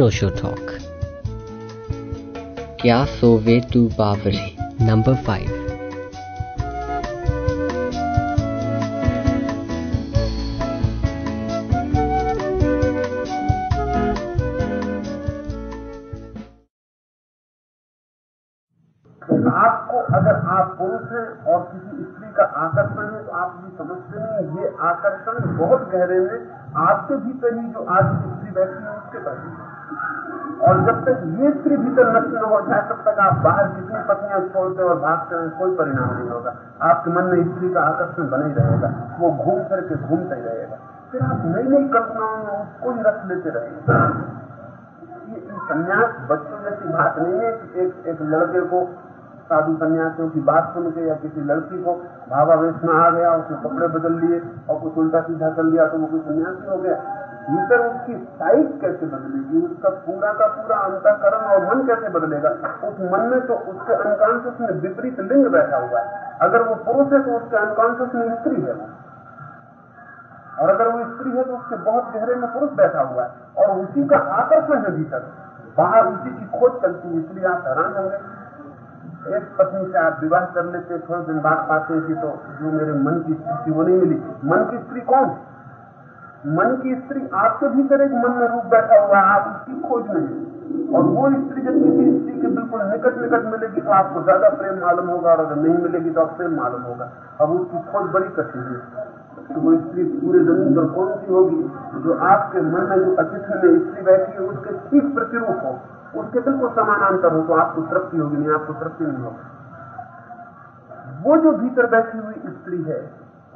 Osho Talk. Kya Sove Tu Bavare, number 5. आपको अगर आप पुरुष हैं और किसी स्त्री का आकर्षण है तो आप ये समझते नहीं ये आकर्षण बहुत गहरे में आपके भीतर ही जो आज स्त्री बैठी है उसके प्रति और जब तक ये स्त्री भीतर नष्ट न हो जाए तब तक आप बाहर कितनी पत्नियाँ छोड़ते और भागते हैं, कोई परिणाम नहीं होगा। आपके मन में स्त्री का आकर्षण बना ही रहेगा। वो घूम करके घूमता ही रहेगा। फिर आप नई नई कल्पनाओं में उसको ही रख लेते रहेंगे संन्यास, बच्चों जैसी बात नहीं है कि एक एक लड़के को, साधु सन्यासियों की बात सुन के या किसी लड़की को भावावेश में आ गया, उसने कपड़े बदल लिए और कुछ उल्टा सीधा कर लिया तो वो कोई सन्यासी हो गया। भीतर उसकी साइज़ कैसे बदलेगी? उसका पूरा का पूरा अंतकरण और मन कैसे बदलेगा? उस मन में तो उसके अनकॉन्शियस में विपरीत लिंग बैठा हुआ है। अगर वो पुरुष है तो उसके अनकॉन्शियस में स्त्री है और अगर वो स्त्री है तो उसके बहुत गहरे में पुरुष बैठा हुआ है। और उसी का आकर्षण है भीतर। बाहर उसी की खोज चलती है, इसलिए आप हैरान होंगे। एक पत्नी से आप विवाह कर लेते, थोड़े दिन बाद पाते हैं कि तो जो मेरे मन की स्त्री वो नहीं मिली। मन की स्त्री कौन मन की स्त्री आपके भीतर एक मन में रूप बैठा हुआ आप उसकी खोज में और वो स्त्री जब किसी स्त्री के बिल्कुल निकट निकट मिलेगी तो आपको ज़्यादा प्रेम मालूम होगा और अगर नहीं मिलेगी तो आप प्रेम मालूम होगा। अब उसकी खोज बड़ी कठिन है। तो वो स्त्री पूरे ज़मीन पर कौन सी होगी? जो आपके मन में जो अतिथि में स्त्री बैठी है, उसके ठीक प्रतिरूप हो, उसके बिल्कुल समानांतर हो तो आपको तृप्ति होगी, नहीं, आपको तृप्ति नहीं होगी। वो जो भीतर बैठी हुई स्त्री है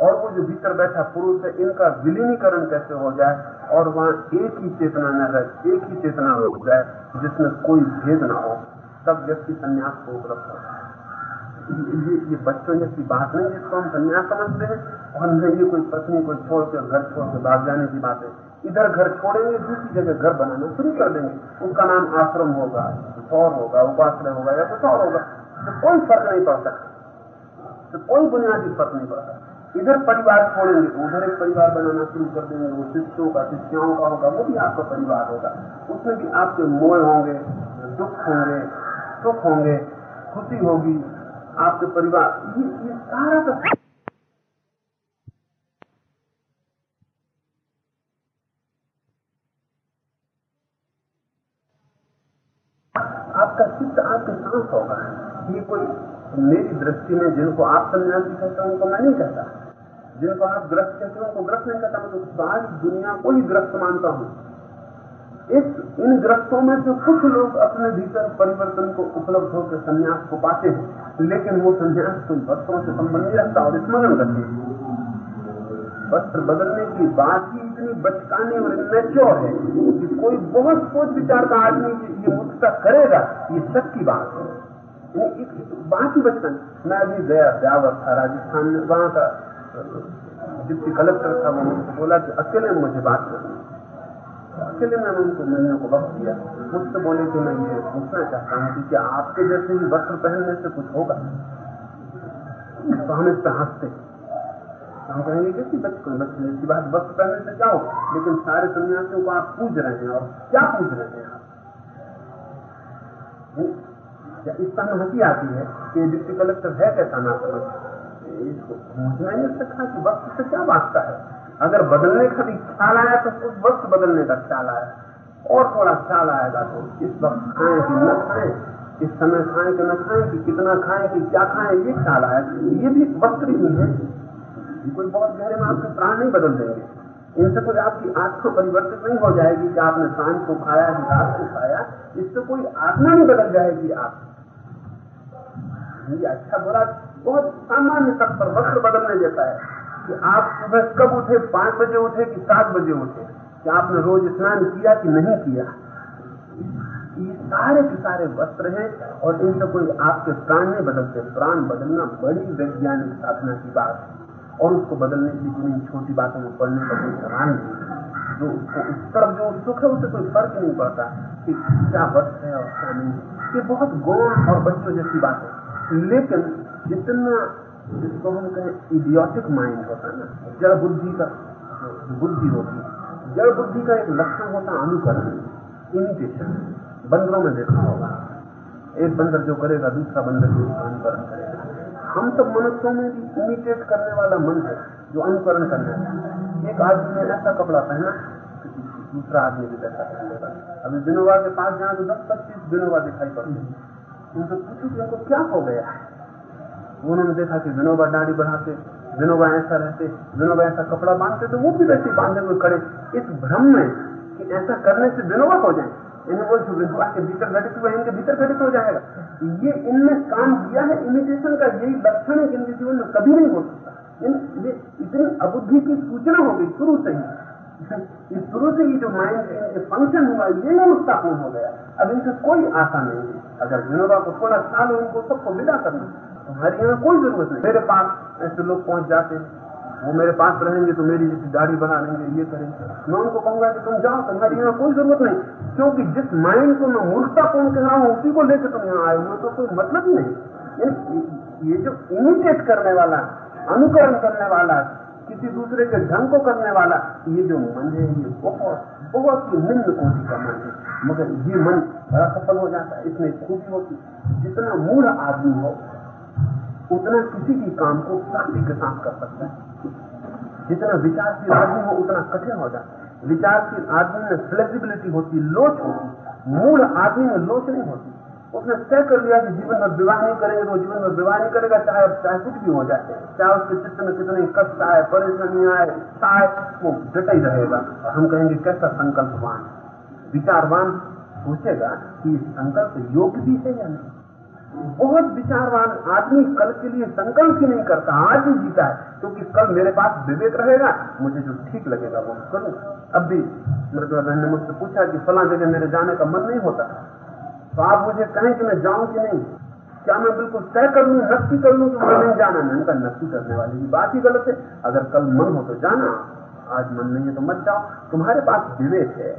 और वो जो भीतर बैठा पुरुष है, इनका विलीनीकरण कैसे हो जाए? और वहाँ एक ही चेतना न रहे, एक ही चेतना हो जाए, जिसमें कोई भेद ना हो, तब व्यक्ति संन्यास को उपलब्ध होता है। ये ये बच्चों जैसी बात नहीं जिसको हम संन्यास समझते हैं, और नहीं ये कोई पत्नी को छोड़ के घर छोड़ के भाग जाने की बात है। इधर घर छोड़ेंगे, दूसरी जगह घर बनाना शुरू कर देंगे। उनका नाम आश्रम होगा और होगा, उपाश्रय होगा, या कुछ और होगा। तो कोई फ़र्क नहीं पड़ता। तो कोई बुनियादी फ़र्क नहीं पड़ता। इधर परिवार छोड़ेंगे तो उधर एक परिवार बनाना शुरू कर देंगे, वो शिष्यों का शिष्याओं का होगा, वो भी आपका परिवार होगा। उसमें भी आपके मोह होंगे, दुख होंगे, सुख होंगे, खुशी होगी, आपके परिवार। ये ये सारा का आपका चित्त आपके सांस होगा। ये कोई मेरी दृष्टि में जिनको आप सन्यासी कहते हैं, उनको मैं नहीं कहता। जिनको आप ग्रस्त कहते हैं ग्रस्त नहीं कहता मैं तो सारी दुनिया को ही ग्रस्त मानता हूँ। इस, इन ग्रस्तों में से कुछ लोग अपने भीतर परिवर्तन को उपलब्ध होकर संन्यास को पाते हैं, लेकिन वो संन्यास कोई वस्त्रों से संबंध नहीं रखता और स्मरण करते वस्त्र बदलने की बात ही इतनी बचकाने और इमेच्योर है कि कोई बहुत सोच विचार का आदमी ये मुझसा करेगा, ये सच की बात है। बात ही बचपन मैं अभी गया, ब्यावर था, राजस्थान में, वहाँ का डिप्टी कलेक्टर था मुझसे बोला कि अकेले मुझे बात करनी अकेले मैंने उनको मिलने को वक्त दिया। मुझसे बोले कि मैं ये पूछना चाहता हूँ कि आपके जैसे ही वस्त्र पहनने से कुछ होगा? तो हम इस पर हँसते। हम कहेंगे, कैसी बचपन बच्चे की बात वस्त्र पहनने से जाओ लेकिन सारे सन्यासियों को आप पूछ रहे हैं और क्या पूछ रहे हैं आप? इस पर हँसी आती है कि डिप्टी कलेक्टर है कैसा ना समझ इसको समझना ही सकता। कि वक्त से क्या वास्ता है? अगर बदलने का भी ख्याल आया तो उस वक्त बदलने का ख्याल आया। और थोड़ा ख्याल आएगा तो इस वक्त खाएँ कि न खाएँ, इस समय खाएँ कि न खाएँ, कि कितना खाएँ, कि क्या खाएँ, ये ख्याल आया। ये भी वक्त ही है। कोई बहुत गहरे में आपके प्राण नहीं बदल देंगे इनसे कोई आपकी आत्मा परिवर्तित नहीं हो जाएगी कि आपने साँझ को खाया कि रात को खाया इससे कोई आत्मा नहीं बदल जाएगी। आप ये अच्छा बुरा बहुत सामान्य तक पर वस्त्र बदलने जैसा है कि आप सुबह कब उठे, पाँच बजे उठे कि सात बजे उठे? कि आपने रोज स्नान किया कि नहीं किया? ये सारे के सारे वस्त्र हैं और इनसे कोई आपके प्राण नहीं बदलते। प्राण बदलना बड़ी वैज्ञानिक साधना की बात है। और उसको बदलने की कोई छोटी बातों में पढ़ने का कोई सवाल नहीं जो उसको उस तरफ़ जो सुख है, उससे कोई फ़र्क नहीं पड़ता कि क्या वस्त्र है और क्या नहीं। ये बहुत गौण और बच्चों जैसी बात है। लेकिन जितना जिसको हम कहें इडियोटिक माइंड होता है ना, जड़ बुद्धि का बुद्धि होती है। जड़ बुद्धि का एक लक्षण होता है अनुकरण इमिटेशन बंदरों में देखा होगा। एक बंदर जो करेगा, दूसरा बंदर जो अनुकरण करेगा। हम सब मनुष्यों में भी इमिटेट करने वाला मन है, जो अनुकरण करना है। एक आदमी ने ऐसा कपड़ा पहना दूसरा आदमी भी वैसा पहन लेगा। अभी विनोबा के पास जाए तो दस पच्चीस विनोबा दिखाई पड़ती है। उनसे पूछो कि उनको क्या हो गया? है उन्होंने देखा कि विनोबा दाढ़ी बढ़ाते, विनोबा ऐसा रहते, विनोबा ऐसा कपड़ा बांधते तो वो भी वैसे बांधे हुए खड़े। इस भ्रम में कि ऐसा करने से विनोबा हो जाए इन्हें बोल विधवा के भीतर घटित हुआ, इनके भीतर घटित हो जाएगा। ये इनने काम किया है इमिटेशन का यही लक्षण है कि इनके जीवन में कभी नहीं हो सकता। इतनी अबुद्धि की सूचना हो गई शुरू से ही। इस शुरू से ही जो माइंड फ़ंक्शन हुआ, ये अनुस्थापन हो गया। अब इनसे कोई आशा नहीं है। अगर विनोबा को थोड़ा साल हो उनको सबको विदा करना तुम्हारी यहाँ कोई ज़रूरत नहीं। मेरे पास ऐसे लोग पहुँच जाते वो मेरे पास रहेंगे तो मेरी जैसी दाढ़ी बना लेंगे ये करेंगे। मैं उनको कहूँगा कि तुम जाओ, तुम्हारी यहाँ कोई ज़रूरत नहीं। क्योंकि जिस माइंड को मैं मूर्खतापूर्ण कह रहा हूँ, उसी को लेकर तुम यहाँ आए हुए तो कोई मतलब नहीं। ये जो इमिटेट करने वाला, अनुकरण करने वाला, किसी दूसरे के ढंग को करने वाला, ये जो मन है, ये बहुत बहुत ही निम्न कोटि का मन है। मगर ये मन बड़ा सफल हो जाता है। इसमें खूबी होती जितना मूढ़ आदमी हो उतना किसी भी काम को शक्ति के साथ कर सकता है। जितना विचारशील आदमी हो उतना कठिन हो जाता है। विचारशील आदमी में फ्लेक्सिबिलिटी होती, लोच होती, मूल आदमी में लोच नहीं होती। उसने तय कर लिया कि जीवन में विवाह नहीं करेंगे तो जीवन में विवाह नहीं करेगा, चाहे चाहे कुछ भी हो जाए। चाहे उसके चित्त में कितने कष्ट आए, परेशानी आए, चाहे वो डटा ही रहेगा। और हम कहेंगे, कैसा संकल्पवान? विचारवान सोचेगा कि संकल्प योग्य भी है या नहीं? बहुत विचारवान आदमी कल के लिए संकल्प ही नहीं करता, आज ही जीता है। क्योंकि तो कल मेरे पास विवेक रहेगा, मुझे जो ठीक लगेगा वो करूँगा अब भी बहन ने मुझसे पूछा कि फला जगह मेरे जाने का मन नहीं होता। तो आप मुझे कहें कि मैं जाऊँ कि नहीं? क्या मैं बिल्कुल तय कर लूँ, नक्की कर लूँ तो मैं नहीं जाना? मैं उनका नक्की करने वाली की बात ही गलत है। अगर कल मन हो तो जाना, आज मन नहीं है तो मत जाओ। तुम्हारे पास विवेक है।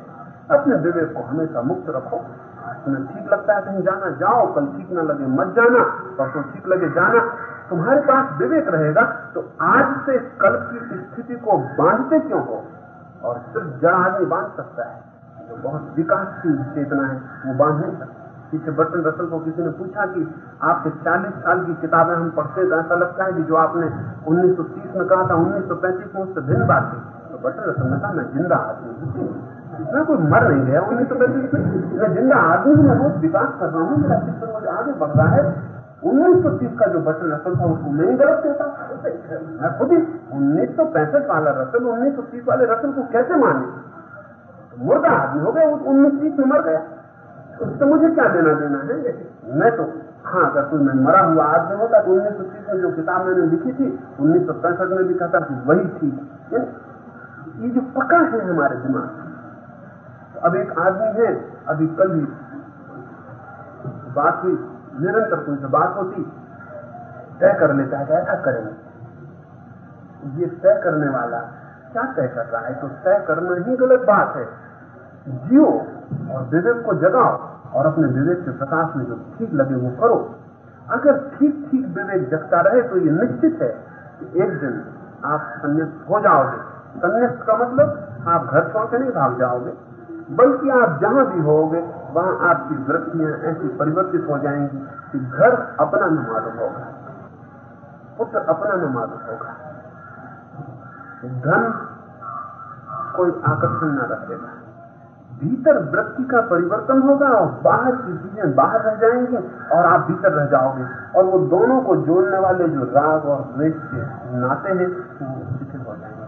अपने विवेक को हमेशा मुक्त रखो। तुम्हें ठीक लगता है कहीं जाना, जाओ, कल ठीक ना लगे, मत जाना, परसों ठीक लगे, जाना। तुम्हारे पास विवेक रहेगा तो आज से कल की स्थिति को बांधते क्यों हो? और सिर्फ़ जड़ आदमी बाँध सकता है, जो बहुत विकासशील चेतना है, वो बाँध नहीं सकता। पीछे बर्तन रसल को किसी ने पूछा कि आपके 40 साल की किताबें हम पढ़ते तो ऐसा लगता है कि जो आपने 1930 में कहा था 1935 में उससे भिन्न बात थी तो बर्तन रसल ने कहा, मैं ज़िंदा आदमी मैं कोई मर नहीं गया उन्नीस सौ पैंतीस में मैं ज़िंदा आदमी हूँ, मैं बहुत विकास कर रहा हूँ, मेरा चित्र आगे बढ़ रहा है। उन्नीस सौ तीस का जो बटन रसल था उसको मैं ही गलत कहता मैं खुद ही उन्नीस सौ पैंसठ वाला रसल, उन्नीस सौ तीस वाले रसल को कैसे माने? तो मुर्दा आदमी हो गया उन्नीस तीस में मर गया। उससे मुझे क्या देना देना है? मैं तो हाँ अगर कोई मैं मरा हुआ आदमी होता तो उन्नीस सौ तीस में जो किताब मैंने लिखी थी, उन्नीस सौ पैंसठ में भी कहता वही थी। ये जो पकड़ है हमारे दिमाग तो अब एक आदमी है, अभी कल ही बात हुई, निरंतर कोई से बात होती, तय कर लेता है ऐसा करेंगे। ये तय करने वाला क्या तय कर रहा है? तो तय करना ही गलत बात है। जियो और विवेक को जगाओ और अपने विवेक के प्रकाश में जो ठीक लगे वो करो। अगर ठीक ठीक विवेक जगता रहे तो ये निश्चित है कि एक दिन आप संन्यास्त हो जाओगे। संन्यास्त का मतलब आप घर छोड़ के नहीं भाग जाओगे। बल्कि आप जहाँ भी होगे, वहाँ आपकी वृत्तियाँ ऐसी परिवर्तित हो जाएँगी कि घर अपना न मालूम होगा। पुत्र अपना न मालूम होगा। धन कोई आकर्षण न रखेगा। भीतर वृत्ति का परिवर्तन होगा और बाहर की चीज़ें बाहर रह जाएँगी और आप भीतर रह जाओगे। और वो दोनों को जोड़ने वाले जो राग और द्वेष के नाते हैं, वो शिथिल हो जाएँगे।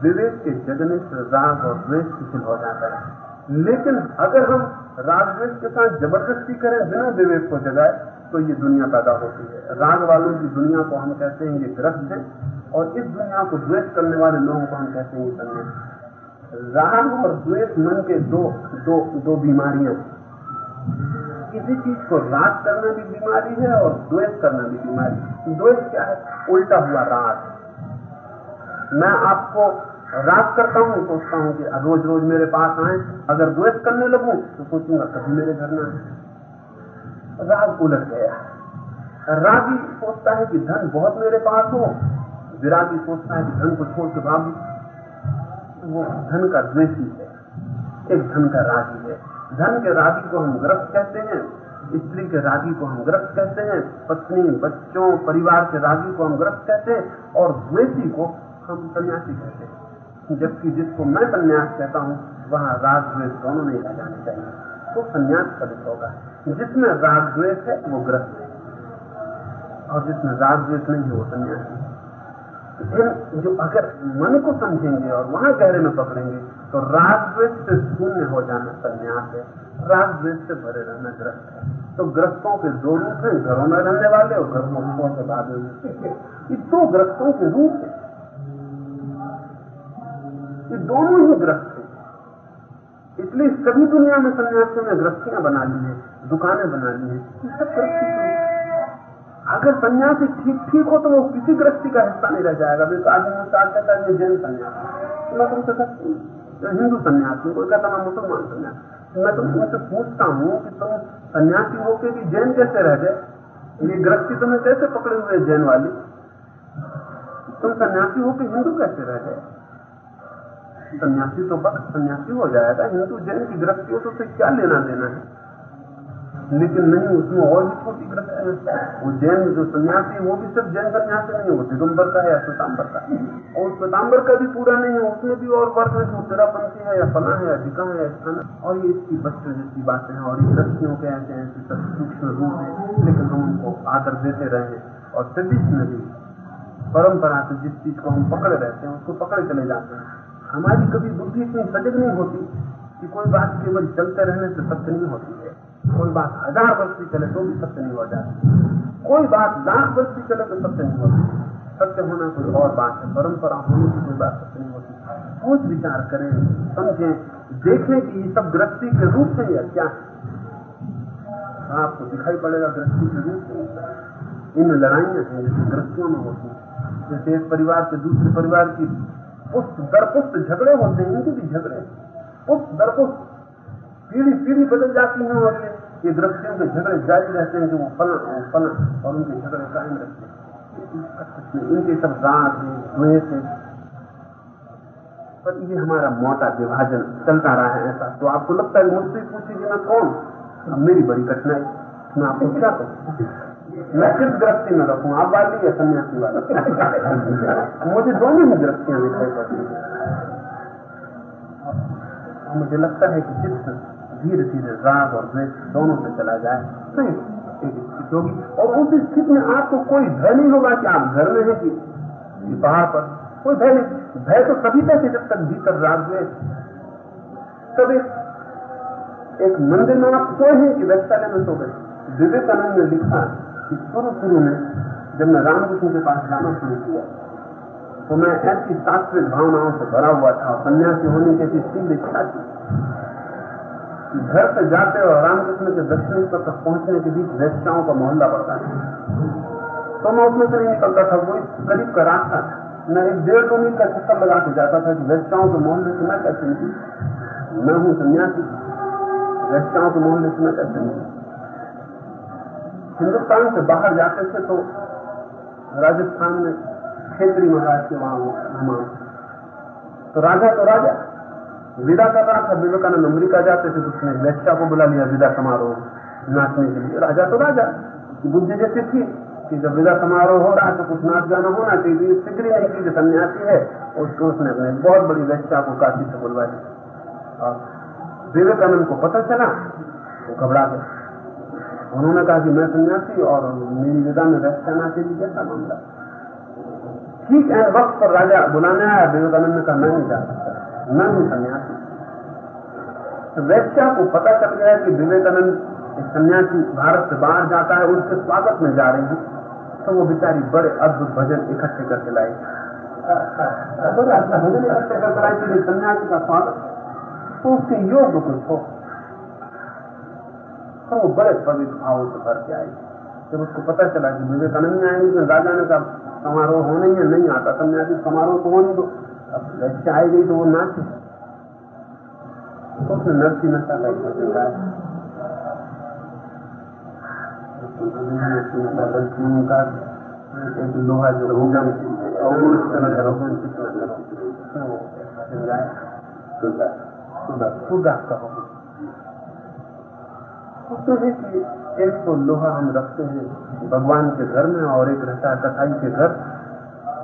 विवेक के जगने से राग और द्वेष शिथिल हो जाता है। लेकिन अगर हम राग के साथ ज़बरदस्ती करें, बिना विवेक को जगाए तो ये दुनिया पैदा होती है। राग वालों की दुनिया को हम कहते हैं ये ग्रस्त है, और इस दुनिया को द्वेष करने वाले लोगों को हम कहते हैं ये संन्यास राग और द्वेष मन के दो दो दो बीमारियाँ किसी चीज़ को राग करना भी बीमारी है और द्वेष करना भी बीमारी द्वेष क्या है? उल्टा हुआ राग। मैं आपको राग करता हूँ, सोचता हूँ कि रोज रोज मेरे पास आए। अगर द्वेष करने लगू तो सोचूँगा कभी मेरे घर ना आए। राग उलट गया। रागी सोचता है कि धन बहुत मेरे पास हो। विरागी सोचता है कि धन को छोड़ के भागू। वो धन का द्वेषी है। एक धन का रागी है। धन के रागी को हम ग्रस्त कहते हैं। स्त्री के रागी को हम ग्रस्त कहते हैं। पत्नी, बच्चों, परिवार के रागी को हम ग्रस्त कहते हैं। और द्वेषी को हम सन्यासी कहते हैं। जबकि जिसको मैं सन्यास कहता हूँ, वहाँ राग द्वेष दोनों नहीं रह जाने चाहिए। तो सन्यास फलित होगा। जिसमें राग द्वेष है, वो ग्रस्त है। और जिसमें राग द्वेष नहीं है, वो सन्यासी फिर जो अगर मन को समझेंगे और वहाँ गहरे में पकड़ेंगे तो राग द्वेष से शून्य हो जाना संन्यास है। राग द्वेष से भरे रहना ग्रस्त है। तो ग्रस्तों के दो रूप हैं, घरों में रहने वाले और घरों हुए ये दो ग्रस्तों के रूप है। ये दोनों ही ग्रस्त हैं इसलिए सभी दुनिया में सन्यासियों ने ग्रस्तियाँ बना ली है, दुकानें बना ली है। अगर सन्यासी ठीक ठीक हो तो वो किसी ग्रस्ती का हिस्सा नहीं रह जाएगा। है जैन सन्यासी। तो मैं तुमसे कहती हिंदू सन्यासी कोई कहता मैं मुसलमान सन्यासी मैं तुमसे पूछता हूँ कि तुम सन्यासी होके भी जैन कैसे रह गए? ये ग्रस्ती तुम्हें कैसे पकड़े हुए जैन वाली? तुम सन्यासी होके हिंदू कैसे रह गए? सन्यासी तो बस सन्यासी हो जाएगा, हिंदू जैन की ग्रस्तियों तो उसे क्या लेना देना है? लेकिन नहीं, उसमें और भी छोटी ग्रस्तियाँ वो जैन जो सन्यासी वो भी सिर्फ़ जैन सन्यासी नहीं वो दिगंबर का है या श्वेतांबर का और श्वेतांबर का भी पूरा नहीं है, उसमें भी और वर्ग है, जो तेरापंथी है या फला है या है, स्थान और ये इसकी बच्चों जैसी बातें हैं, और ये ग्रस्तियों के ऐसे ऐसे सब सूक्ष्म रूप है, लेकिन हम उनको आदर देते रहे और ट्रेडिशन भी परंपरा से जिस चीज़ को हम पकड़े रहते हैं, उसको पकड़े चले जाते हैं। हमारी कभी बुद्धि इतनी सजग नहीं होती कि कोई बात केवल चलते रहने से सत्य नहीं होती है। कोई बात हज़ार वर्ष भी चले तो भी सत्य नहीं हो जाती। कोई बात लाख वर्ष भी चले तो सत्य नहीं होती। सत्य होना कोई और बात है। परंपरा होने की कोई बात सत्य नहीं होती। सोच विचार करें, समझें, देखें कि ये सब ग्रस्ती के रूप से या क्या है? आपको दिखाई पड़ेगा ग्रस्ती के रूप से। इन लड़ाइयाँ हैं जैसे ग्रस्तियों में होती हैं। जैसे एक परिवार से दूसरे परिवार की पुष्ट दर पुष्ट झगड़े होते हैं इनके भी झगड़े पुष्ट दर पुष्ट पीढ़ी पीढ़ी बदल जाती है और ये दृष्टियों के झगड़े जारी रहते हैं, जो वो फला फला और उनके झगड़े कायम रहते हैं। इनके सब है द्वेष पर ये हमारा मोटा विभाजन चलता रहा है ऐसा। तो आपको लगता है मुझसे पूछे कि मैं कौन? मेरी बड़ी कठिनाई। मैं आपको क्या कहूँ? मैं किस दृष्टि में रखूँ? आप वाली या सन्यासी वाली? मुझे दोनों ही दृष्टियाँ दिखाई पड़ती हैं। मुझे लगता है कि चित्त धीरे धीरे राग और द्वेष दोनों से चला जाए तो एक स्थिति होगी। और उस स्थिति में आपको कोई भय नहीं होगा कि आप घर में है कि पहाड़ पर। कोई भय नहीं। भय तो सभी तक जब तक भीतर राग द्वेष। तब एक मंदिर में आप सोए हैं कि वैशाल्य में सो गए। विवेकानंद ने लिखा कि शुरू शुरू में जब मैं रामकृष्ण के पास जाना शुरू किया तो मैं ऐसी शास्त्रिक भावनाओं से भरा हुआ था, सन्यासी होने की ऐसी तीव्र इच्छा थी घर से जाते और रामकृष्ण के दक्षिणेश्वर तक पहुँचने के बीच वैश्याओं का मोहल्ला पड़ता है तो मैं उसमें से नहीं निकलता था, वो करीब का रास्ता था। मैं एक डेढ़ दो मील का चक्कर लगा के जाता था कि वैश्याओं के मोहल्ले से मैं कैसे निकली? मैं हूँ सन्यासी। वैश्याओं के मोहल्ले से मैं कैसे निकली? हिंदुस्तान से बाहर जाते थे तो राजस्थान में क्षेत्रीय महाराज के वहाँ मेहमान तो राजा तो राजा, विदा कर रहा था, विवेकानंद अमरीका जाते थे तो उसने वैश्या को बुला लिया विदा समारोह नाचने के लिए। राजा तो राजा, बुद्धि जैसी थी कि जब विदा समारोह हो रहा है तो कुछ नाच गाना होना चाहिए फिक्री नहीं की जो सन्यासी है उसको उसने अपने बहुत बड़ी वैश्या को काशी से बुलवा दिया और विवेकानंद को पता चला, वो घबरा गया। उन्होंने कहा कि मैं सन्यासी और मेरी विदा में वैश्या नाचेगी कैसा मामला ठीक है, वक्त पर राजा बुलाने आया, विवेकानंद ने कहा, मैं नहीं जा सकता। मैं हूँ सन्यासी। तो को पता चल गया कि विवेकानंद सन्यासी भारत से बाहर जाता है, उसके स्वागत में जा रही है। तो वो बेचारी बड़े अद्भुत भजन इकट्ठे करके लाई भजन इकट्ठे करके लाई थी सन्यासी का स्वागत। तो उसके योग कुछ हो तो वो बड़े पवित्र भावों से भर के आई जब उसको पता चला कि विवेकानंद आएँगे राजा ने कहा समारोह होने ही नहीं आता सन्यासी समारोह तो होने दो। अब वैसे आई गई तो वो नाच तो उसने नरसी नशा का है एक लोहा जो का रोगन सुधा सुधा कहो समझते हैं कि एक तो लोहा हम रखते हैं भगवान के घर में और एक रहता है कसाई के घर।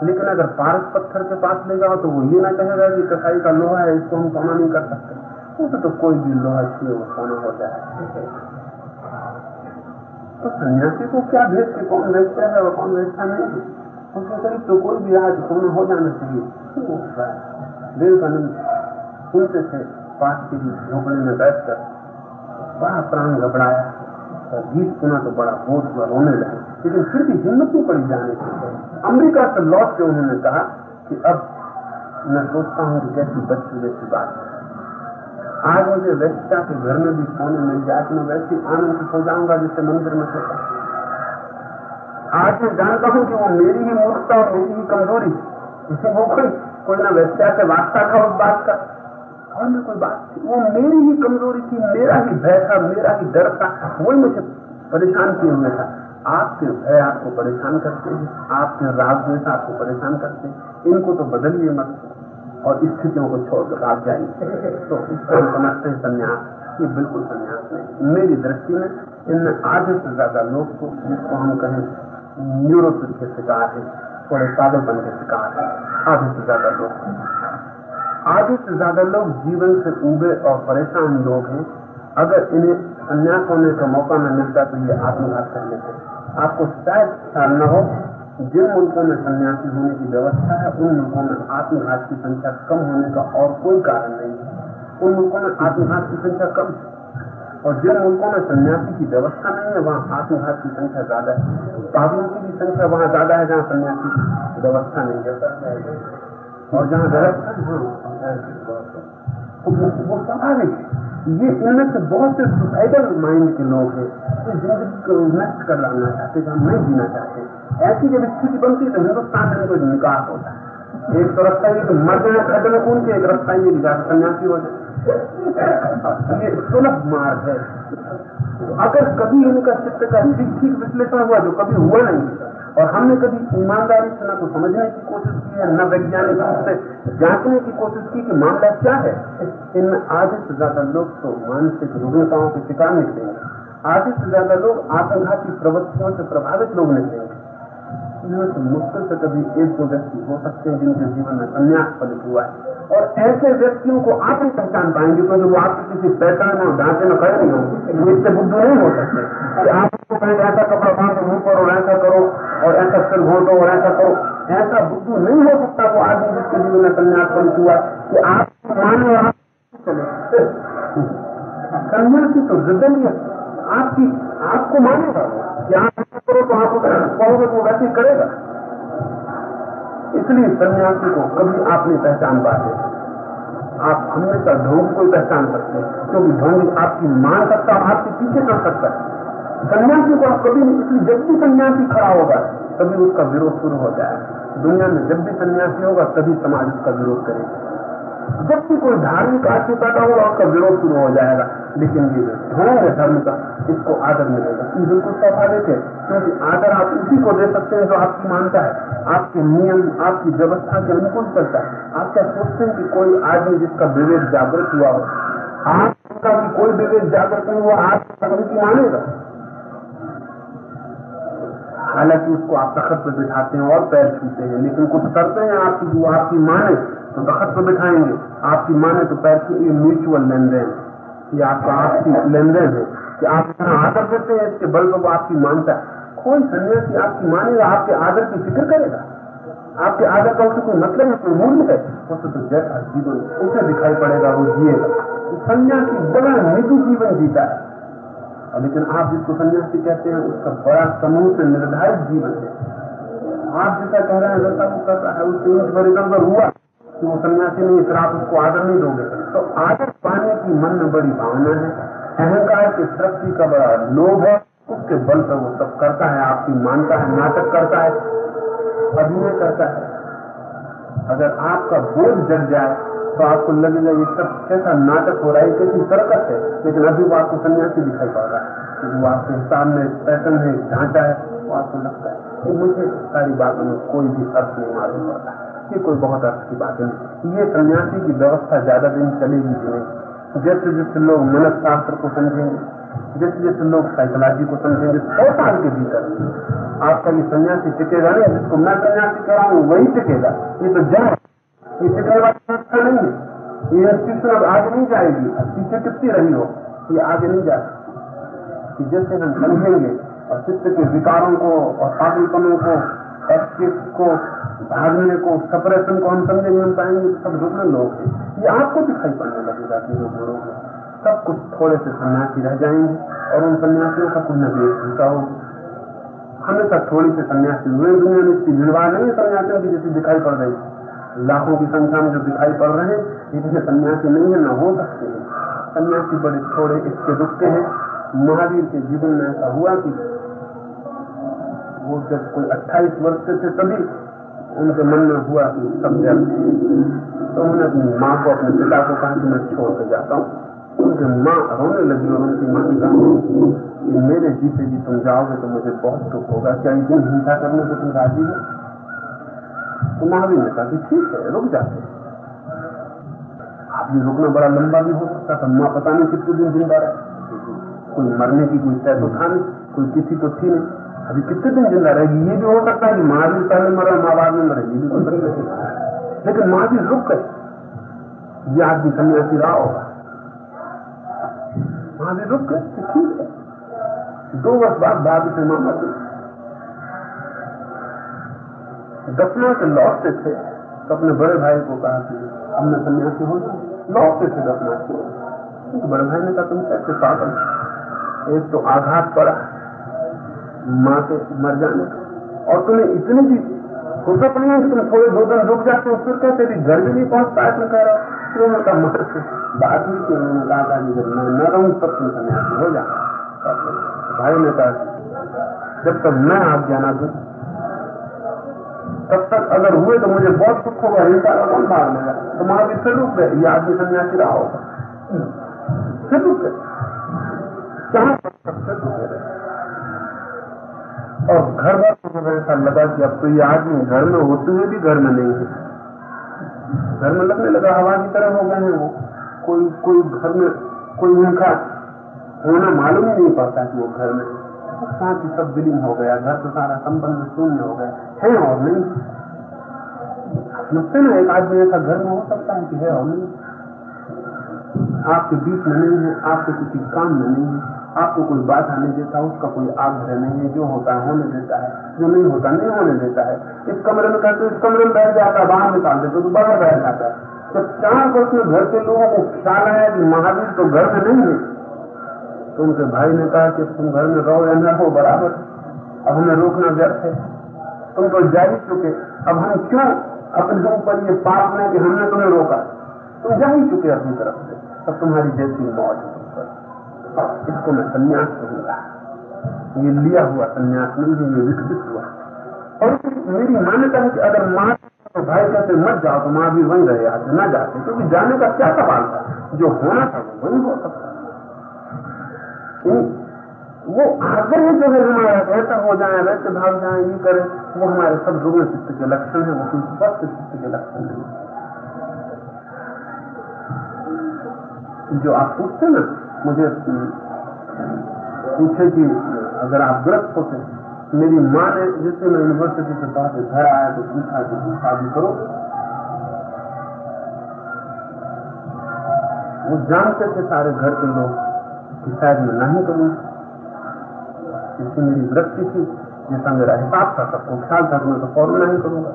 लेकिन अगर पारस पत्थर के पास ले जाओ तो वो ये ना कहेगा कि कसाई का लोहा है, इसको हम सोना नहीं कर सकते। उसे तो कोई भी लोहा छुए वो सोना हो जाए। तो सन्यासी को क्या भेद के कौन बेचता है और कौन बेचता नहीं? उसके करीब तो कोई भी आज सोना हो जाना चाहिए। विवेकानंद सुनते थे पास की झोपड़ी में बैठकर। बड़ा प्राण घबराया। और गीत सुना तो बड़ा बोध हुआ रोने लगे। लेकिन फिर भी हिम्मत नहीं पड़ी जाने की। अमेरिका से लौट के उन्होंने कहा कि अब मैं सोचता हूँ कि कैसी बच्ची जैसी बात आज मुझे व्यक्ता के घर में भी सोने मिल जाए तो मैं वैसी आनंद हो जाऊँगा जिससे मंदिर में सोता आज मैं जानता हूँ कि वो मेरी ही मूर्खता और मेरी ही कमज़ोरी। वो कोई कोई ना व्यक्ता से वास्ता था उस बात का। और में कोई बात वो मेरी ही कमज़ोरी थी, मेरा ही भय था, मेरा ही डर था। वही मुझे परेशान किए हुए था। आपके भय आपको परेशान करते हैं, आपके राग द्वेष आपको परेशान करते हैं। इनको तो बदलिए मत, और स्थितियों को छोड़कर आप जाइए। तो इसको समझते हैं संन्यास। ये बिल्कुल संन्यास नहीं मेरी दृष्टि में इनमें आधे से ज़्यादा लोग को जिसको हम कहें, न्यूरोसिस के शिकार है, थोड़े पागलपन के शिकार है। आधे से ज़्यादा लोग। आधे से ज़्यादा लोग जीवन से उबे और परेशान लोग हैं। अगर इन्हें संन्यास होने का मौका न मिलता तो ये आत्मघात कर लेते आपको शायद ख्याल न हो, जिन मुल्कों में सन्यासी होने की व्यवस्था है, उन मुल्कों में आत्मघात की संख्या कम होने का और कोई कारण नहीं है। उन मुल्कों में आत्मघात की संख्या कम है और जिन मुल्कों में सन्यासी की व्यवस्था नहीं है, वहाँ आत्मघात की संख्या ज़्यादा है। पागलों की संख्या वहाँ ज़्यादा है, जहाँ सन्यासी की व्यवस्था नहीं है। और जहाँ व्यवस्था वो स्वाभाविक है ये इनमें से बहुत से सुसाइडल माइंड के लोग हैं। जो ज़िंदगी को नष्ट कर लाना चाहते हैं नहीं जीना चाहते ऐसी जब स्थिति बनती है तो हिंदुस्तान में कोई निकास होता है। एक तो रास्ता ये कि मर खड्डे में कौन के एक रास्ता ये कि जाकर सन्यासी हो जाए। ये सुलभ मार्ग है। अगर कभी इनका चित्त का ठीक ठीक विश्लेषण हुआ जो कभी हुआ नहीं और हमने कभी ईमानदारी से न तो समझने की कोशिश की है, न वैज्ञानिक रूप से जांचने की कोशिश की कि मामला क्या है। इनमें आधे से ज़्यादा लोग तो मानसिक रुग्णताओं के शिकार निकलेंगे आधे से ज़्यादा लोग आत्मघाती प्रवृत्तियों से प्रभावित लोग निकलेंगे मुश्किल से कभी एक दो व्यक्ति हो सकते हैं जिनके जीवन में संन्यास फलित हुआ है। और ऐसे व्यक्तियों को आप ही पहचान पाएँगे, क्योंकि वो आपके किसी पैटर्न और ढांचे में खड़े नहीं होंगे। इससे बुद्ध नहीं हो सकते कि आपको कहें ऐसा कपड़ा बांधो, मुँह पर और ऐसा करो, और ऐसा सिर घोटो और ऐसा करो। ऐसा बुद्धू नहीं हो सकता वो आदमी जिसके जीवन में फलित हुआ कि आप माने और आप चले। सन्यासी तो रिबेलियस आपकी, आपको मानेगा कि आप करो तो आप कहोगे तो वैसे करेगा। इसलिए सन्यासी को कभी आप नहीं पहचान पाते? आप हमेशा ढोंग को पहचान सकते हैं, क्योंकि ढोंग आपकी मान सकता है, आपके पीछे कर सकता है। सन्यासी को आप कभी नहीं, इसलिए जब भी सन्यासी खड़ा होगा, तभी उसका विरोध शुरू हो जाए दुनिया में जब भी सन्यासी होगा, तभी समाज उसका विरोध करेगा। जब भी कोई धार्मिक आदमी पैदा होगा उसका विरोध शुरू हो जाएगा। लेकिन ये ढोंग है धर्म का, इसको आदर मिलेगा। ये बिल्कुल स्वाभाविक है, क्योंकि आदर आप उसी को दे सकते हैं जो आपकी मानता है। आपके नियम, आपकी व्यवस्था के अनुकूल चलता है। आप क्या सोचते हैं कि कोई आदमी जिसका विवेक जागृत हुआ हो आपका भी कोई विवेक जागृत नहीं हुआ, आप उनकी मानेगा? हालाँकि उसको आप तखत पर बिठाते हैं और पैर छूते हैं, लेकिन कुछ करते हैं आपकी जो आपकी माने। तो तखत पर बिठाएँगे आपकी माने तो पैर की ये म्यूचुअल लेन देन ये आपका आपकी लेन देन है कि आप इतना आदर देते हैं, इसके बल पर आपकी मानता है। कोई सन्यासी आपकी मानेगा आपके आदर की फ़िक्र करेगा? आपके आदर का उसे कोई मतलब है कोई मूल्य है? उसे तो जैसा जीवन उसे दिखाई पड़ेगा, वो जिएगा सन्यासी बड़ा निजी जीवन जीता है। लेकिन आप जिसको सन्यासी कहते हैं, उसका बड़ा समूह से निर्धारित जीवन है। आप जैसा कह रहे हैं वैसा वो कर रहा है, उससे भर इधर हुआ। वो सन्यासी नहीं, फिर आप उसको आदर नहीं दोगे। तो आदर पाने की मन में बड़ी भावना है। अहंकार की सृष्टि का बड़ा लोभ है। उसके बल पर वो सब करता है, आपकी मानता है, नाटक करता है, अभिनय करता है। अगर आपका बोध जग जाए तो आपको लगेगा ये सब कैसा नाटक हो रहा है कैसी सरकत है लेकिन अभी वो आपको सन्यासी दिखाई पड़ रहा है। क्योंकि वो आपके सामने पैटर्न है ढांचा है, वो आपको लगता है। कि मुझे सारी बातों में कोई भी अर्थ नहीं मालूम पड़ता। ये कोई बहुत अर्थ की बात नहीं। ये सन्यासी की व्यवस्था ज़्यादा दिन चलेगी नहीं जैसे जैसे लोग मनस शास्त्र को समझेंगे, जैसे जैसे लोग साइकोलॉजी को समझेंगे, सौ साल के भीतर आपका ये सन्यासी टिकेगा नहीं, जिसको मैं सन्यासी कह रहा हूँ, वही टिकेगा। ये तो जड़ ये टिकने वाली संस्था नहीं है। ये इंस्टीट्यूशन आगे नहीं जाएगी। पीछे कितनी रही हो? ये आगे नहीं जा सकती। जैसे हम समझेंगे और चित्त के विकारों को और पागलपनों को एक्टिव को भागने को सपरेशन को हम समझे नहीं पाएँगे कि सब रुग्ण लोग हैं। ये आपको दिखाई पड़ने लगेगा कि लोग लोग सब कुछ थोड़े से सन्यासी रह जाएँगे और उन सन्यासियों का कुछ न वेशभूषा होगी। हमेशा थोड़ी से सन्यासी हुए दुनिया में इसकी भीड़भाड़ नहीं सन्यासियों की जैसी दिखाई पड़ रही लाखों की संख्या में जो दिखाई पड़ रहे हैं, इतने सन्यासी नहीं है, न हो सकते हैं। सन्यासी बड़े थोड़े इसके रुकते हैं। महावीर के जीवन में ऐसा हुआ कि वो जब कोई 28 वर्ष थे तभी उनके मन में हुआ कि सब जल तो उन्होंने अपनी माँ को अपने पिता को कहा कि मैं छोड़ के जाता हूँ। उनकी माँ रोने लगी और उनकी माँ ने कहा कि मेरे जीते जी तुम जाओगे तो मुझे बहुत दुख होगा। क्या इतनी हिंसा करने से तुम राज़ी हो? तो महावीर ने कहा कि ठीक है, रुक जाते आप भी रुकना बड़ा लंबा भी हो सकता था। माँ पता नहीं कितने दिन ज़िंदा रहे। कोई मरने की कोई तय तो था नहीं, कोई किसी तो थी नहीं। अभी कितने दिन ज़िंदा रहेगी ये भी हो सकता है कि माँ भी पहले मरा, माँ बाद में मरे ये भी हो सकता है लेकिन माँ भी रुक गई। ये आदमी सन्यासी रहा होगा? माँ भी रुक गई ठीक है। दो वर्ष बाद बाद से माँ मर गई। दसना से लौटते थे तो अपने बड़े भाई को कहा कि अब मैं सन्यासी हो लौटते थे दसना से तो बड़े भाई ने कहा, तुम कैसे पागल एक तो आघात पड़ा। माँ के मर जाने और तुम्हें इतनी भी फुर्सत नहीं है तुम थोड़े दो दिन रुक जाते हो, फिर कहते थे घर भी नहीं पहुँच पाए तुम कह रहे फिर उन्होंने कहा माँ से बात हुई कि उन्होंने कहा कि जब मैं न रहूँ, तब तुम सन्यासी हो जा। भाई ने कहा, जब तक मैं आप जाना दूँ, तब तक अगर हुए तो मुझे बहुत दुख होगा हिंसा का कौन भाग लेगा? तो माँ भी फिर रुक गए, ये आदमी सन्यासी रहा होगा। फिर रुक गए। कहाँ तक फिर रुक गए और घर को मुझे ऐसा लगा कि अब तो ये आदमी घर में होते हुए भी घर में नहीं है। घर में लगने लगा, हवा की तरह हो गए हैं वो। कोई कोई घर में, कोई उनका होना मालूम ही नहीं पड़ता कि वो घर में। साथ ही सब विलीन हो गया, घर तो सारा संबंध शून्य हो गया। है और नहीं। मुझसे ना, एक आदमी ऐसा घर में हो सकता है कि है और नहीं। आपके बीच में नहीं है, आपके किसी काम में नहीं है। आपको कोई बाधा नहीं देता, उसका कोई आग्रह नहीं है, जो होता है होने देता है, जो नहीं होता नहीं होने देता है। इस कमरे में कहते इस कमरे में बैठ जाता है, बाहर निकाल देते तो बाहर बैठ जाता है। तो चार वर्ष में घर के लोगों को ख्याल आया कि महावीर तो घर में नहीं है। तो उनके भाई ने कहा कि तुम घर में रहो या न रहो, बराबर। अब हमें रोकना व्यर्थ है। तुम तो जा ही चुके। अब हम क्यों अपने ऊपर ये पाप में कि हमने तुम्हें रोका? तुम जा ही चुके अपनी तरफ़ से। अब तुम्हारी जैसी मौज इसको मैं संन्यास कहूँगा। ये लिया हुआ संन्यास नहीं है, ये विकसित हुआ। और मेरी मान्यता है कि अगर माँ तो भाई कहते मत जाओ तो माँ भी वहीं रहे आते न जाते। क्योंकि जाने का क्या सवाल था? जो होना था वो वही हो सकता वो आग्रह जो है हमारा, ऐसा हो जाए, वैसे भाग जाए, ये करे। वो हमारे सब रुग्ण चित्त के लक्षण है, वो कोई स्वस्थ चित्त के लक्षण नहीं। जो आप पूछते ना मुझे पूछे कि अगर आप ग्रस्त होते मेरी माँ ने जिससे मैं यूनिवर्सिटी से के, घर आया तो पूछा कि शादी करो। वो जानते थे सारे घर के लोग कि शायद मैं नहीं करूँगा इसकी मेरी वृत्ति थी जैसा मेरा हिसाब था, सबको ख्याल था मैं तो फ़ौरन नहीं करूँगा।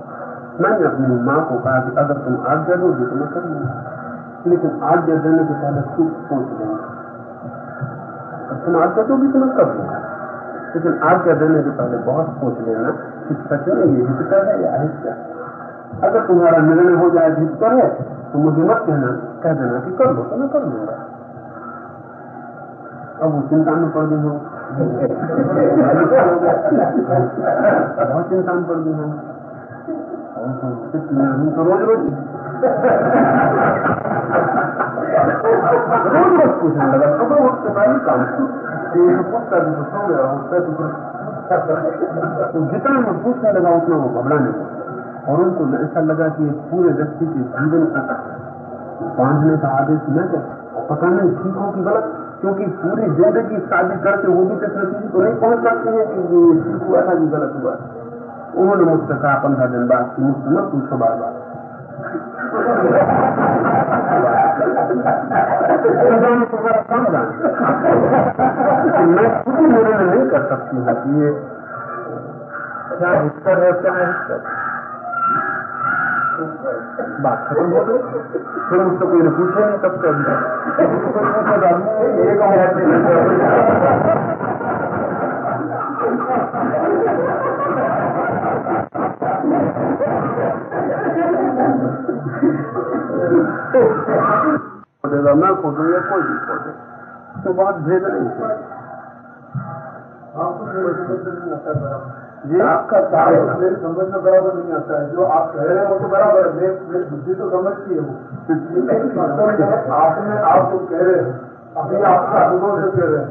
मैंने अपनी माँ को कहा कि अगर तुम आज्ञा दोगी तो मैं करूँगा लेकिन आज्ञा देने के पहले खूब सोच लेंगे आज्ञा दोगी तो मैं कर लूँगा लेकिन आज्ञा देने के पहले बहुत सोच लेना कि सच में ये हितकर है या अहित अगर तुम्हारा निर्णय हो जाए हितकर है तो मुझे मत कहना, कह देना कि कर लो तो मैं कर लूँगा अब वो चिंता में पड़ गई हूँ। बहुत चिंता में पड़ गई हूँ। तो रोज रोज रोज रोज पूछने लगा काम पूछता भी तो सो गया उससे तो जितना मैं पूछने लगा उतना वो घबराने लगा और उनको ऐसा लगा कि पूरे व्यक्ति के जीवन को बांधने का आदेश न कर पता नहीं ठीक हो कि गलत क्योंकि पूरी ज़िंदगी शादी करके वो भी किस नतीजे को नहीं पहुँच सकते हैं कि ये ठीक हुआ था कि गलत हुआ उन्होंने मुझसे कहा पंद्रह दिन बाद कि मुझसे मत पूछो बार बार। मैं खुद ही निर्णय नहीं कर सकती हूँ कि ये क्या उत्तर है, क्या है बात खत्म हो गई। फिर मुझसे कोई पूछे, तब से तो बात भेद नहीं है ये आपका कार्य मेरी समझ में बराबर नहीं आता है। जो आप कह रहे हैं वो तो बराबर है। मेरी बुद्धि तो समझती है वो। आपने आप जो कह रहे हैं अभी आपका अनुभव से कह रहे हैं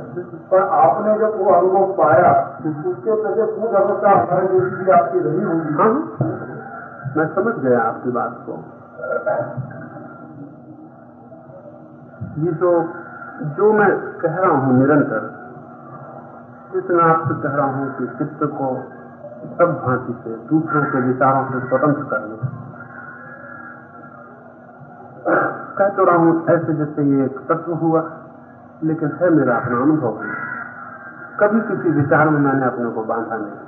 पर आपने जब वो अनुभव पाया उसके पहले कुछ अवस्था हमारे देश की आपकी रही होगी। हाँ मैं समझ गया आपकी बात को। ये जो जो मैं कह रहा हूँ निरंतर इसमें आपसे कह रहा हूँ कि चित्त को सब भांति से, दूसरों के विचारों से स्वतंत्र कर ले। कह तो रहा हूँ ऐसे जैसे ये एक तत्व हुआ, लेकिन है मेरा अपना अनुभव। कभी किसी विचार में मैंने अपने को बांधा नहीं।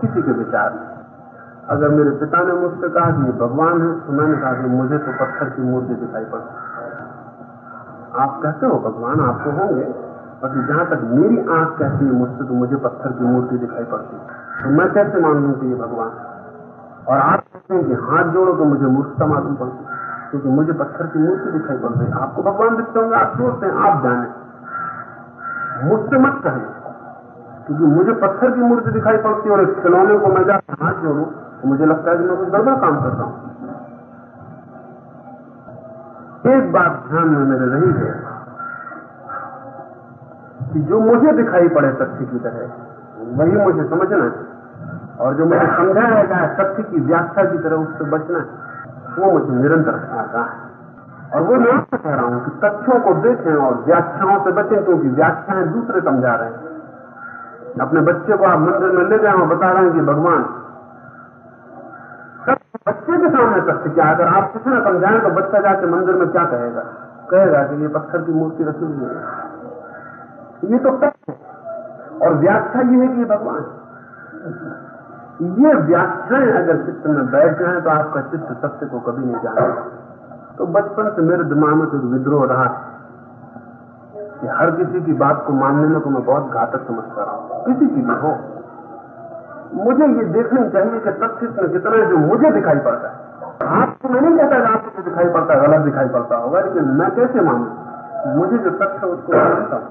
किसी के विचार में। अगर मेरे पिता ने मुझसे कहा कि ये भगवान है तो मैंने कहा कि मुझे तो पत्थर की मूर्ति दिखाई पड़ती। आप कहते हो, भगवान आपको होंगे और जहाँ तक मेरी आँख कहती है मुझसे तो मुझे पत्थर की मूर्ति दिखाई पड़ती तो मैं कैसे मान लू कि ये भगवान और आप कहते हैं कि हाथ जोड़ो तो मुझे मूर्खता मालूम पड़ती क्योंकि मुझे पत्थर की मूर्ति दिखाई पड़ रही आपको भगवान दिखते होंगे, आप सोचते हैं, आप जाने। मुझसे मत कहें क्योंकि मुझे पत्थर की मूर्ति दिखाई पड़ती है और इस खिलौने को मैं जाकर हाथ जोड़ू तो मुझे लगता है कि मैं कुछ गड़बड़ काम करता हूँ। एक बात ध्यान में मेरे रही है कि जो मुझे दिखाई पड़े सत्य की तरह, वही मुझे समझना है। और जो मुझे समझाया जाए सत्य की व्याख्या की तरह उससे बचना है, वो मुझे निरंतर आता है। और वो मैं कह रहा हूँ कि तथ्यों को देखें और व्याख्याओं से बचें, क्योंकि व्याख्याएँ दूसरे समझा रहे हैं। अपने बच्चे को आप मंदिर में ले और बता रहे हैं कि भगवान बच्चे के सामने सत्य क्या। अगर आप किसी ने समझाएँ तो बच्चा जाके मंदिर में क्या कहेगा? कहेगा कि ये पत्थर की मूर्ति रखी हुई है। ये तो तथ्य है। और व्याख्या ये है कि ये भगवान ये व्याख्याएँ अगर चित्त में बैठ जाए तो आपका चित्त सत्य को कभी नहीं जानेगा तो बचपन से मेरे दिमाग में तो विद्रोह रहा कि हर किसी की बात को मानने में को मैं बहुत घातक समझता रहा हूँ। किसी की भी हो। मुझे ये देखना चाहिए कि तथ्य में कितना जो मुझे दिखाई पड़ता है। आपको मैं नहीं कहता आपको दिखाई पड़ता है, गलत दिखाई पड़ता होगा, लेकिन मैं कैसे मानू? मुझे जो तथ्य उसको मानता हूँ।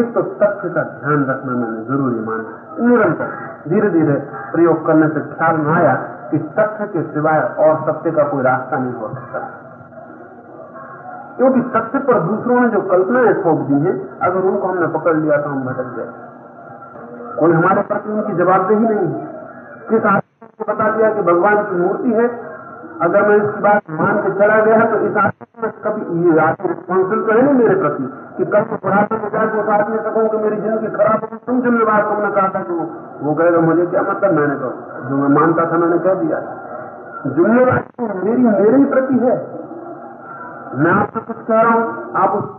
एक तो तथ्य का ध्यान रखना मैंने ज़रूरी माना निरंतर धीरे धीरे प्रयोग करने से ख्याल में आया कि तथ्य के सिवाय और सत्य का कोई रास्ता नहीं हो सकता। क्योंकि सत्य पर दूसरों ने जो कल्पनाएँ थोप दी हैं, अगर उनको हमने पकड़ लिया तो हम भटक गए। कोई हमारे प्रति उनकी जवाबदेही नहीं है। किस आदमी को बता दिया कि भगवान की मूर्ति है? अगर मैं इसकी बात मान के चला गया तो इस आदमी में कभी ये आदमी रिस्पॉन्सिबल तो है नहीं मेरे प्रति कि कल को बुढ़ापे में जाकर उस आदमी से कहूँ कि मेरी ज़िंदगी खराब होगी तुम जिम्मेवार तुमने कहा था कि वो कहेगा मुझे क्या मतलब मैंने कहा जो मैं मानता था मैंने कह दिया। जिम्मेवारी मेरी, मेरे ही प्रति है। मैं आपसे कुछ कह रहा हूँ, आप उस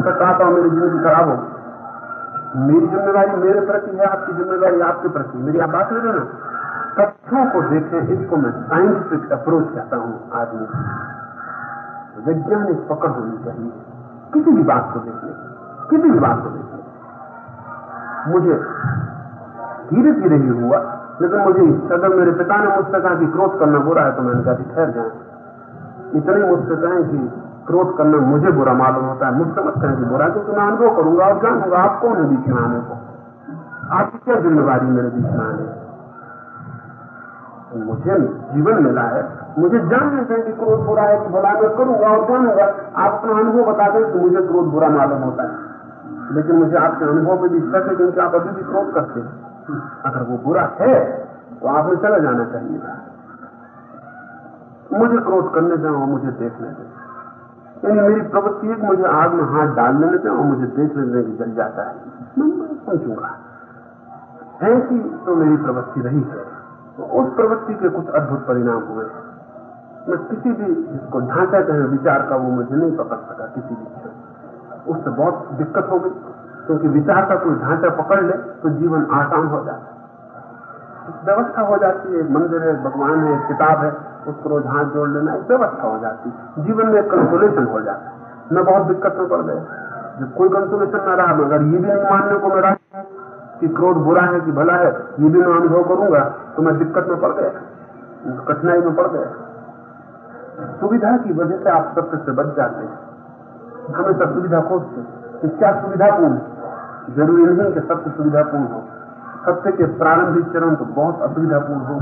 चाहता हूँ मेरी ज़िंदगी खराब हो मेरी ज़िम्मेदारी मेरे प्रति है, आपकी ज़िम्मेदारी आपके प्रति मेरी आप बात ले ना तथ्यों को देखें, इसको मैं साइंटिफिक अप्रोच कहता हूँ, आदमी। वैज्ञानिक पकड़ होनी चाहिए। किसी भी बात को देखने किसी भी बात को देखने मुझे धीरे धीरे ही हुआ, लेकिन मुझे अगर मेरे पिता ने मुझसे कहा कि क्रोध करना बुरा है तो मैंने कहा कि ठहर जाए। इतने मुझसे कहें कि क्रोध करना मुझे बुरा मालूम होता है। मुझसे मत कहें कि बुरा क्योंकि मैं अनुभव करूँगा और जानूँगा आप कौन है बीच में आने को। आपकी क्या जिम्मेवारी मेरे बीच में आने तो मुझे जीवन मिला है। मुझे जानना चाहिए कि क्रोध बुरा है कि भला मैं करूँगा और जानूँगा आप अपना अनुभव बता दें कि मुझे क्रोध बुरा मालूम होता है। लेकिन मुझे आपके अनुभव पे भी शक है क्योंकि आप अभी भी क्रोध करते हैं। अगर वो बुरा है तो आपने चला जाना चाहिए। मुझे क्रोध करने और मुझे देखने दें। यानी मेरी प्रवृत्ति है कि मुझे आग में हाथ डाल लेने और मुझे देख लेने की जल जाता है। मैं समझूँगा ऐसी तो मेरी प्रवृत्ति रही है। तो उस प्रवृत्ति के कुछ अद्भुत परिणाम हुए। मैं किसी भी जिसको ढांचा कहें, विचार का वो मुझे नहीं पकड़ सका, किसी भी उससे बहुत दिक्कत हो गई। क्योंकि विचार का कोई ढांचा पकड़ ले तो जीवन आसान हो जाता है। व्यवस्था हो जाती है मंदिर है, भगवान है किताब है। उसको रोज हाथ जोड़ लेना एक व्यवस्था हो जाती है। जीवन में कंसोलेशन हो जाता है। मैं बहुत दिक्कत में पड़ गया जब कोई कंसोलेशन न रहा, मगर ये भी नहीं मानने को मेरा कि क्रोध बुरा है कि भला है, ये भी मैं अनुभव करूँगा तो मैं दिक्कत में पड़ गया। कठिनाई में पड़ गया। सुविधा की वजह से आप सत्य से बच जाते हैं। हमेशा सुविधा खोजते कि क्या सुविधापूर्ण ज़रूरी नहीं कि सत्य सुविधापूर्ण हो। सत्य के प्रारंभिक चरण तो बहुत असुविधापूर्ण हो।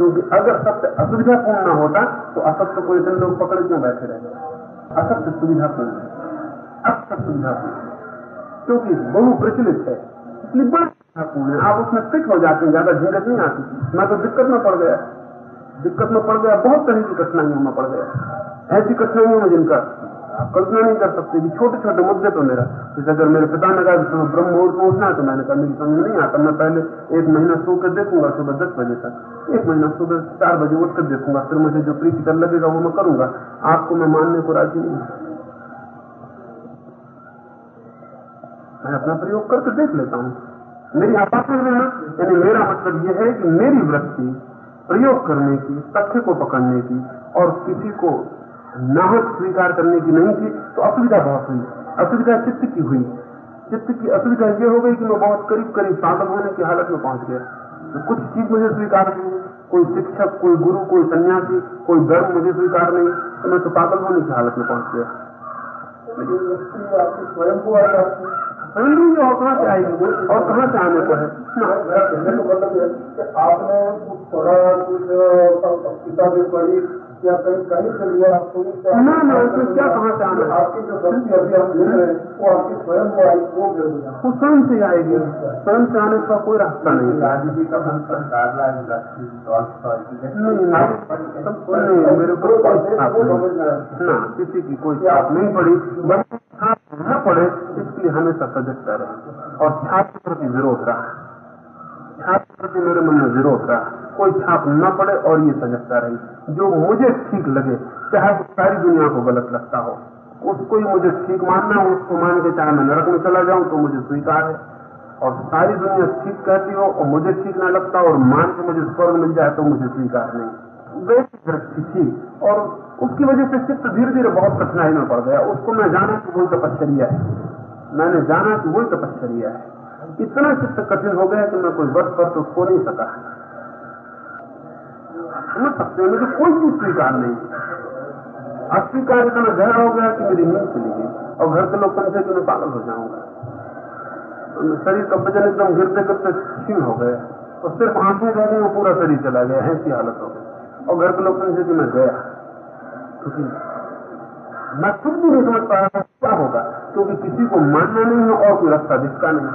क्योंकि अगर सत्य असुविधापूर्ण न होता तो असत्य को इतने लोग पकड़ क्यों बैठे रहते असत्य सुविधापूर्ण है। असत्य सुविधापूर्ण है। क्योंकि बहु प्रचलित है। इसलिए बड़ा सुविधापूर्ण है। आप उसमें फिट हो जाते हैं, ज़्यादा झंझट नहीं आती। मैं तो दिक्कत में पड़ गया। दिक्कत में पड़ गया, बहुत तरह की कठिनाइयों में पड़ गया। ऐसी कठिनाइयों में जिनका आप कल्पना नहीं कर सकते छोटे छोटे मुद्दे तो मेरा। जैसे अगर मेरे पिता ने कहा तुम्हें ब्रह्म मुहूर्त पहुँचना तो मैंने कहा, मेरी समझ नहीं आता। मैं पहले एक महीना सो कर देखूँगा, सुबह दस बजे तक। एक महीना सुबह चार बजे उठ कर देखूँगा, फिर मुझे जो प्रीति कर लगेगा, वो मैं करूँगा। आपको मैं मानने को राज़ी नहीं मैं अपना प्रयोग करके देख लेता हूँ। मेरी आपात यानी मेरा मतलब यह है कि मेरी वृत्ति प्रयोग करने की, तथ्य को पकड़ने की और किसी को नाहक स्वीकार करने की नहीं थी तो असुविधा बहुत हुई। असुविधा चित्त की हुई। चित्त की असुविधा यह हो गई कि मैं बहुत करीब करीब पागल होने की हालत में पहुँच गया। तो कुछ चीज़ मुझे स्वीकार नहीं कोई शिक्षक, कोई गुरु, कोई सन्यासी, कोई धर्म मुझे स्वीकार नहीं। तो मैं तो पागल होने की हालत में पहुँच गया। स्वयं को आपकी और कहाँ से आएगी और कहाँ से आने को है? मतलब आपने कुछ कुछ किताबें पढ़ी या कहीं कहीं से लिया आपको? ना ना उसमें क्या कहाँ से आना? आपकी जो शक्ति अभी हम मिल रहे हैं वो आपकी स्वयं को आई वो वो स्वयं से आएगी। स्वयं से आने का कोई रास्ता नहीं है। गांधी जी का मंत्र डाला नहीं नहीं मेरे को नहीं। ना किसी की कोई छाप नहीं पड़ी। बस न पड़े इसलिए हमेशा सजगता रहे। और छात्र प्रति विरोध रहा। छात्र प्रति मेरे मन में विरोध रहा। कोई छाप न पड़े और ये सजगता रही। जो मुझे ठीक लगे, चाहे सारी दुनिया को गलत लगता हो। उसको ही मुझे ठीक मानना है, उसको मान के चाहे मैं नरक में चला जाऊँ तो मुझे स्वीकार है। और सारी दुनिया ठीक कहती हो और मुझे ठीक ना लगता और मान के मुझे स्वर्ग मिल जाए तो मुझे स्वीकार नहीं। वैसी दृष्टि थी। और उसकी वजह से चित्त धीरे धीरे बहुत कठिनाई में पड़ गया। उसको मैं जाना कि वही तपश्चर्या है। मैंने जाना कि वही तपश्चर्या है। इतना चित्त कठिन हो गया कि मैं कोई वर्ष पर तो खो नहीं सका। समझ सकते हैं मुझे कोई चीज़ स्वीकार नहीं। अस्वीकार इतना गहरा हो गया कि मेरी नींद चली गई। और घर के लोग समझे कि मैं पागल हो जाऊँगा। तो शरीर का वज़न एकदम गिरते गिरते क्षीण हो गया। और सिर्फ़ आँखें रह गई वो पूरा शरीर चला गया, ऐसी हालत हो गई। और घर के लोग समझे कि मैं गया। क्योंकि मैं खुद भी नहीं समझ पा रहा क्या होगा, क्योंकि किसी को मानना नहीं है और कोई रास्ता दिखता नहीं।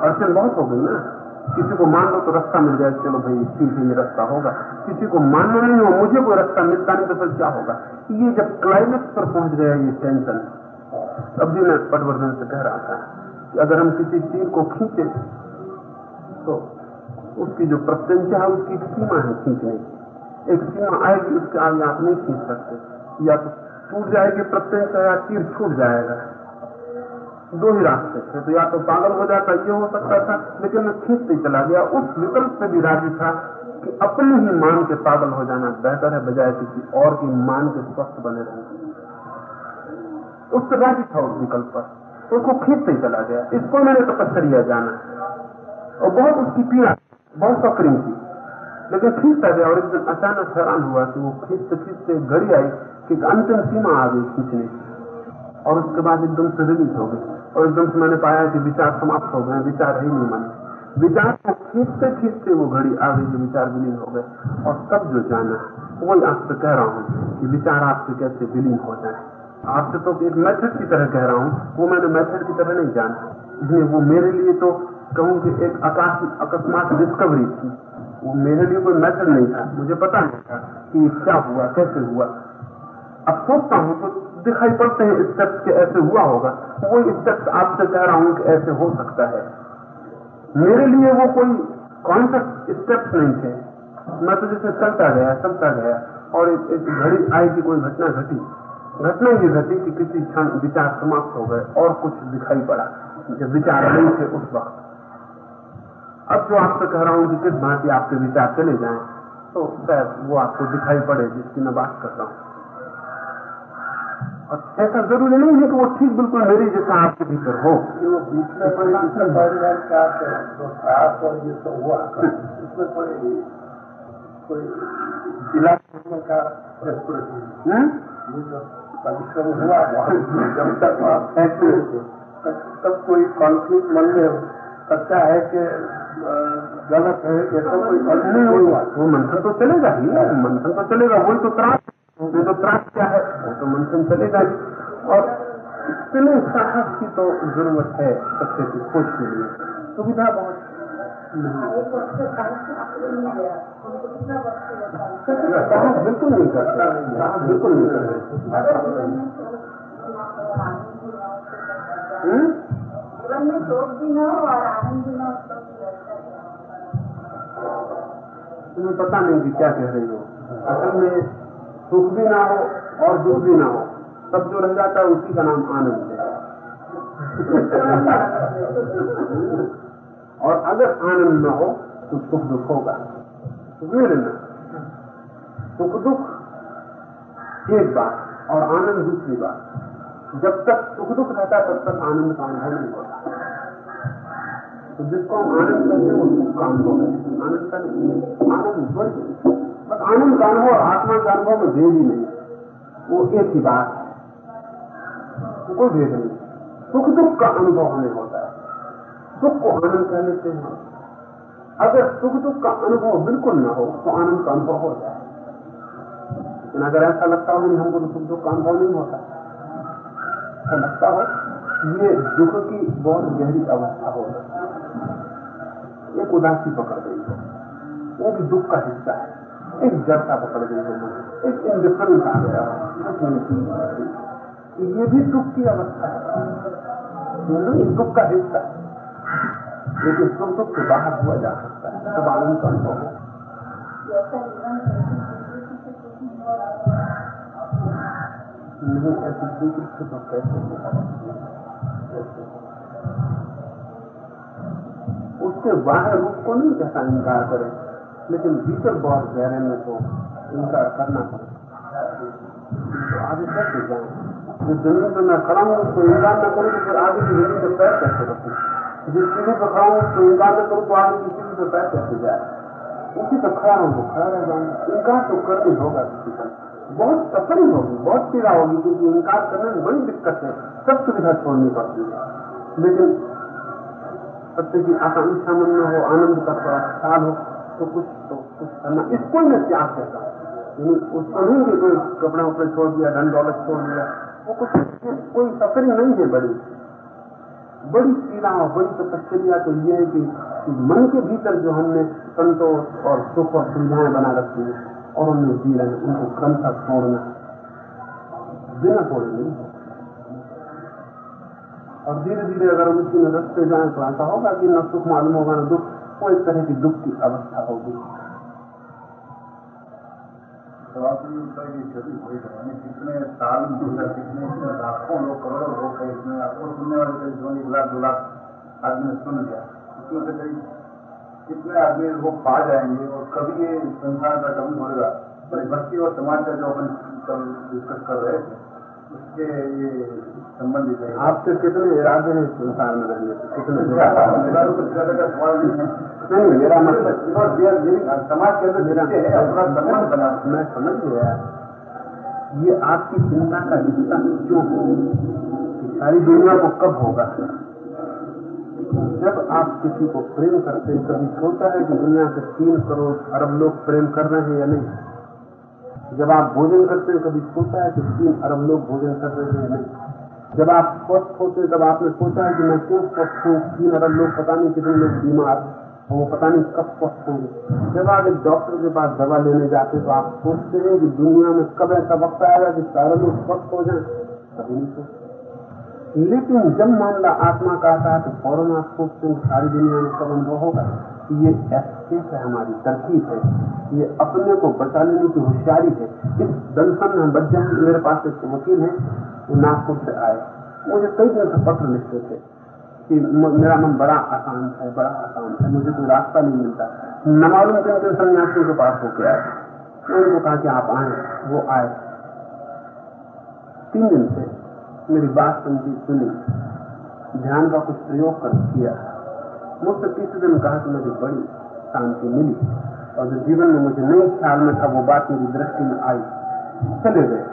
अड़चन बहुत हो गई ना। किसी को मान लो तो रास्ता मिल जाए, चलो भाई ठीक है रास्ता होगा। किसी को मानना नहीं हो, मुझे कोई रास्ता मिलता नहीं तो फिर क्या होगा? ये जब क्लाइमेक्स पर पहुँच गया, ये टेंशन तब भी मैं पटवर्धन से कह रहा था कि अगर हम किसी तीर को खींचे तो उसकी जो प्रत्यंचा है, उसकी सीमा है खींचने की। एक सीमा आएगी, उसके आगे आप नहीं खींच सकते। या तो टूट जाएगी प्रत्यंचा, या तीर छूट जाएगा। दो ही रास्ते थे। तो या तो पागल हो जाता, ये हो सकता था, लेकिन मैं खींचते चला गया। उस विकल्प से भी राज़ी था कि अपने ही मान के पागल हो जाना बेहतर है, बजाय किसी और की मान के स्वस्थ बने रहना। उससे राज़ी था उस विकल्प पर। उसको खींचते चला गया। इसको मैंने तपस्या जाना। और बहुत उसकी पीड़ा, बहुत सक्रिय थी। लेकिन खींचता गया और एक दिन अचानक हैरान हुआ कि वो खींचते खींचते घड़ी आई कि अंतिम सीमा आ गई खींचने की। और उसके बाद एकदम से रिलीज़ हो गई। और एकदम से मैंने पाया कि विचार समाप्त हो गए, विचार ही नहीं मन विचार को खींचते खींचते वो घड़ी आ गई जो विचार विलीन हो गए। और तब जो जाना वही आपसे कह रहा हूँ कि विचार आपसे कैसे विलीन हो जाए। आपसे तो एक मेथड की तरह कह रहा हूँ, वो मैंने मेथड की तरह नहीं जाना। इसलिए वो मेरे लिए तो कहूँ कि एक अकस्मात डिस्कवरी थी। वो मेरे लिए कोई मैटर नहीं था। मुझे पता नहीं था कि क्या हुआ, कैसे हुआ। अब सोचता हूँ तो दिखाई पड़ते हैं स्टेप्स के ऐसे हुआ होगा। वो स्टेप्स आपसे कह रहा हूँ कि ऐसे हो सकता है। मेरे लिए वो कोई कॉन्सेप्ट स्टेप्स नहीं थे। मैं तो जैसे चलता गया चलता गया और एक, एक घड़ी आई की कोई घटना घटी। घटना ये घटी कि किसी क्षण विचार समाप्त हो गए और कुछ दिखाई पड़ा जब विचार नहीं थे उस वक्त। अब जो आपसे कह रहा हूँ कि किस भांति आपके विचार चले जाएँ तो शायद वो आपको दिखाई पड़े जिसकी मैं बात कर रहा हूँ। और ऐसा ज़रूरी नहीं है कि वो ठीक बिल्कुल मेरी जैसा आपके भीतर हो। जो परिश्रम हुआ जब तक आप तब कोई कॉन्फ्लिक्ट मन में सकता है कि गलत है? ऐसा कोई नहीं नहीं हुआ। वो मंथन तो चलेगा ही मंथन तो चलेगा वही तो त्रास वो तो त्रास क्या है वो तो मंथन चलेगा ही और इतने साहस की तो ज़रूरत है सत्य की खोज के लिए सुविधा बहुत साहस बिल्कुल नहीं करते साहस बिल्कुल नहीं करते हम्म? हो हो तो अच्छा तुम्हें पता नहीं कि क्या कह रही हो असल में सुख भी ना हो और दुख भी ना हो। सब जो रह जाता है उसी का नाम आनंद। है और अगर आनंद न हो तो सुख दुख होगा। लेना सुख दुख एक बात और आनंद दूसरी बात। जब तक सुख दुख रहता तब तक आनंद का अनुभव नहीं होता। तो जिसको हम आनंद कहते हैं, वो सुख का अनुभव है। आनंद का नहीं, आनंद बड़ी बस आनंद का अनुभव और आत्मा का अनुभव में भेद ही नहीं। वो एक ही बात है। तो कोई भेद नहीं। सुख दुख का अनुभव हमें होता है। सुख को आनंद कह लेते हैं अगर सुख दुख का अनुभव बिल्कुल ना हो तो आनंद का अनुभव हो। जाए लेकिन अगर ऐसा लगता हो कि हमको तो सुख दुख का अनुभव नहीं होता, ऐसा लगता हो ये दुख की बहुत गहरी अवस्था हो है। एक उदासी पकड़ गई हो। वो भी दुख का हिस्सा है। एक जड़ता पकड़ गई हो एक इंडिफरेंस आ गया ये भी दुख की अवस्था है। दुख का हिस्सा लेकिन सुख दुख से बाहर हुआ जा सकता है। तब आनंद का नहीं कैसे उसके बाहर रूप को नहीं कहता इनकार करें। लेकिन भीतर बहुत गहरे में तो इनकार करना पड़ेगा तो आगे कैसे जाए? जिस ज़मीन पर मैं खड़ा हूँ, उसको इनकार न करूँ तो फिर आगे की ज़मीन पर पैर कैसे रखूँ? जिस सीढ़ी पर खड़ा हूँ, उसको इनकार न करूँ तो आगे की सीढ़ी पर पैर कैसे जाए? उसी पर खड़ा हूँ तो खड़ा रह जाऊँगा इनकार तो करना होगा किसी का। बहुत सफरिंग होगी, बहुत पीड़ा होगी, क्योंकि इनकार करने में बड़ी दिक्कत है। सब सुविधा छोड़नी पड़ती है। लेकिन सत्य की आकांक्षा मन में हो, आनंद का थोड़ा ख्याल हो तो कुछ तो कुछ करना इसको ही मैं त्याग कहता उसको नहीं कि कोई कपड़े उपड़े छोड़ दिया धन दौलत छोड़ दिया वो कुछ कोई सफरिंग नहीं है बड़ी। बड़ी पीड़ा और बड़ी तपस्या तो ये है कि, कि मन के भीतर जो हमने संतोष और सुख और सुविधाएँ बना रखी है और उनमें जी रहे उनको क्रमशः छोड़ना बिना छोड़े नहीं और धीरे धीरे अगर उसी में रखते जाए तो ऐसा होगा कि न सुख मालूम होगा न दुख वो एक तरह की दुख की अवस्था होगी। हुई कितने साल में कितने लाखों लोग करोड़ों लोग कई इसमें। आपको सुनने वाले जीवन एक लाख दो लाख आदमी सुन लिया इसमें से कई कितने आदमी लोग पा जाएँगे और कभी ये संसार का कभी होगा। पर भक्ति और समाज का जो अपन डिस्कस कर रहे थे उसके ये संबंधित है। आपसे कितने हैं संसार में रहने के कितने तो सवाल नहीं है। नहीं मेरा मतलब समाज के अंदर मेरा अपना संबंध बना मैं समझ गया। ये आपकी चिंता का हिस्सा क्यों हो? सारी दुनिया को कब होगा? जब आप किसी को प्रेम करते हैं कभी सोचा है कि दुनिया के तीन करोड़ अरब लोग प्रेम कर रहे हैं या नहीं। जब आप भोजन करते हैं कभी सोचा है कि तीन अरब लोग भोजन कर रहे हैं या नहीं। जब आप स्वस्थ होते हैं तब आपने सोचा है कि मैं क्यों स्वस्थ हूँ तीन अरब लोग पता नहीं कितने लोग बीमार वो पता नहीं कब होंगे जब आप एक डॉक्टर के पास दवा लेने जाते तो आप सोचते हैं कि दुनिया में कब ऐसा वक्त आएगा कि सारे लोग स्वस्थ हो जाए? कभी नहीं सोचते लेकिन जब मामला आत्मा का आता है तो फ़ौरन आप सोचते हैं सारी दुनिया में कब अनुभव होगा? ये एस्केप है हमारी, तरकीब है। ये अपने को बचा लेने की होशियारी है। इस दंसन में बच जाए मेरे पास एक वकील है, वो नागपुर से आए। मुझे कई दिन से पत्र लिखते थे। कि मेरा मन बड़ा आसान है, बड़ा आसान है, मुझे कोई रास्ता नहीं मिलता। न मालूम किन किन सन्यासियों के पास होके आए। उनको कहा कि आप आए, वो आए। तीन दिन से मेरी बात समझी सुनी। ध्यान का कुछ प्रयोग कर किया। मुझसे तीसरे दिन कहा कि मुझे बड़ी शांति मिली और जो जीवन में मुझे नई ख्याल में था, वो बात मेरी दृष्टि में आई। चले गए।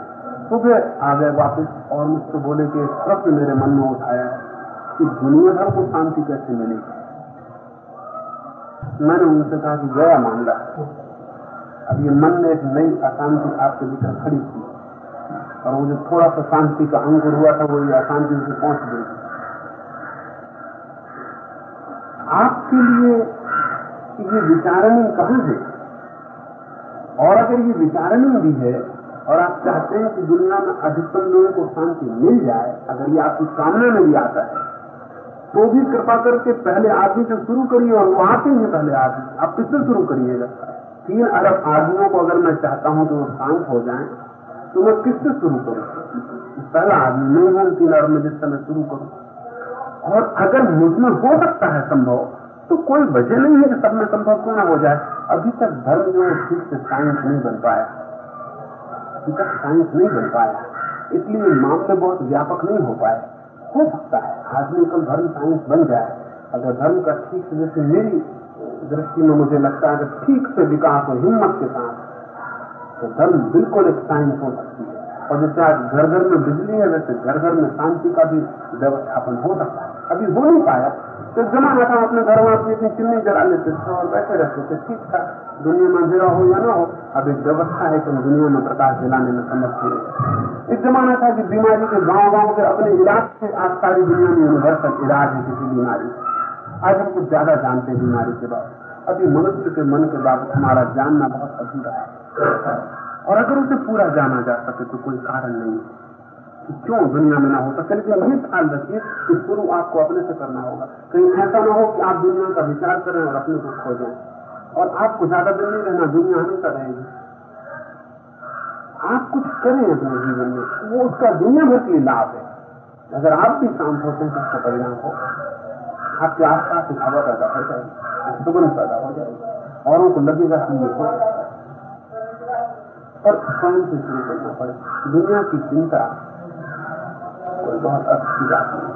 सुबह आ गए वापस और मुझसे बोले कि प्रश्न मेरे मन में उठाया। कि दुनिया भर को शांति कैसे मिलेगी मैंने उनसे कहा कि गया मामला। अब ये मन में एक नई अशांति आपके भीतर खड़ी थी और वो जो थोड़ा सा शांति का अंकुर हुआ था, वो ये अशांति से पहुँच गई। आपके लिए ये विचारणी कहाँ है? और अगर ये विचारणी भी है, और आप चाहते हैं कि दुनिया में अधिकतम लोगों को शांति मिल जाए, अगर ये आपकी कामना में भी आता है तो भी कृपा करके पहले आदमी से शुरू करिए और वो आते हैं पहले आदमी। आप किससे शुरू करिएगा? तीन अरब आदमियों को अगर मैं चाहता हूँ कि वो शांत हो जाए तो मैं किससे शुरू करूँ? पहला आदमी नहीं हूँ तीन अरब में जिससे मैं शुरू करूँ। और अगर मुझमें हो सकता है संभव तो कोई वजह नहीं है कि सब में संभव क्यों ना हो जाए। अभी तक धर्म जो ठीक से साइंस नहीं बन पाया। अभी तक साइंस नहीं बन पाया। इसलिए मामले बहुत व्यापक नहीं हो पाए हो सकता है। आदमी कल धर्म साइंस बन जाए अगर धर्म का ठीक से जैसे मेरी दृष्टि में मुझे लगता है कि ठीक से विकास हो हिम्मत के साथ तो धर्म बिल्कुल एक साइंस हो सकती है। और जैसे आज घर घर में बिजली है, वैसे घर घर में शांति का भी व्यवस्थापन हो सकता है। अभी हो नहीं पाया। तो जमाना था, अपने घर में अपनी अपनी चिमनी जला लेते थे और बैठे रहते थे, ठीक था। दुनिया में अंधेरा हो या ना हो अब एक व्यवस्था है कि हम दुनिया में प्रकाश दिलाने में समर्थ हुए एक जमाना था कि बीमारी के गाँव गाँव के अपने इलाज से आज सारी दुनिया में यूनिवर्सल इलाज है किसी बीमारी आज हम कुछ ज़्यादा जानते हैं बीमारी के बाद अभी मनुष्य के मन के बाबत हमारा जानना बहुत अधूरा है। और अगर उसे पूरा जाना जा सके तो कोई कारण नहीं है। क्यों दुनिया में ना हो सके? लेकिन यही ख्याल रखिए कि शुरू आपको अपने से करना होगा। कहीं ऐसा ना हो कि आप दुनिया का विचार करें और अपने को खो जाएँ और आपको ज़्यादा दिन नहीं रहना, दुनिया हमेशा रहेगी। आप कुछ करें अपने जीवन में, वो उसका दुनिया भर के लिए लाभ है। अगर आप भी शांत होते हैं तो उसका परिणाम हो आपके आस पास हवा पैदा हो जाएगी, सुगंध पैदा हो जाएगी, औरों को लगेगा कि ये हो और स्वयं से शुरू करना पड़े। दुनिया की चिंता कोई बहुत अच्छी बात नहीं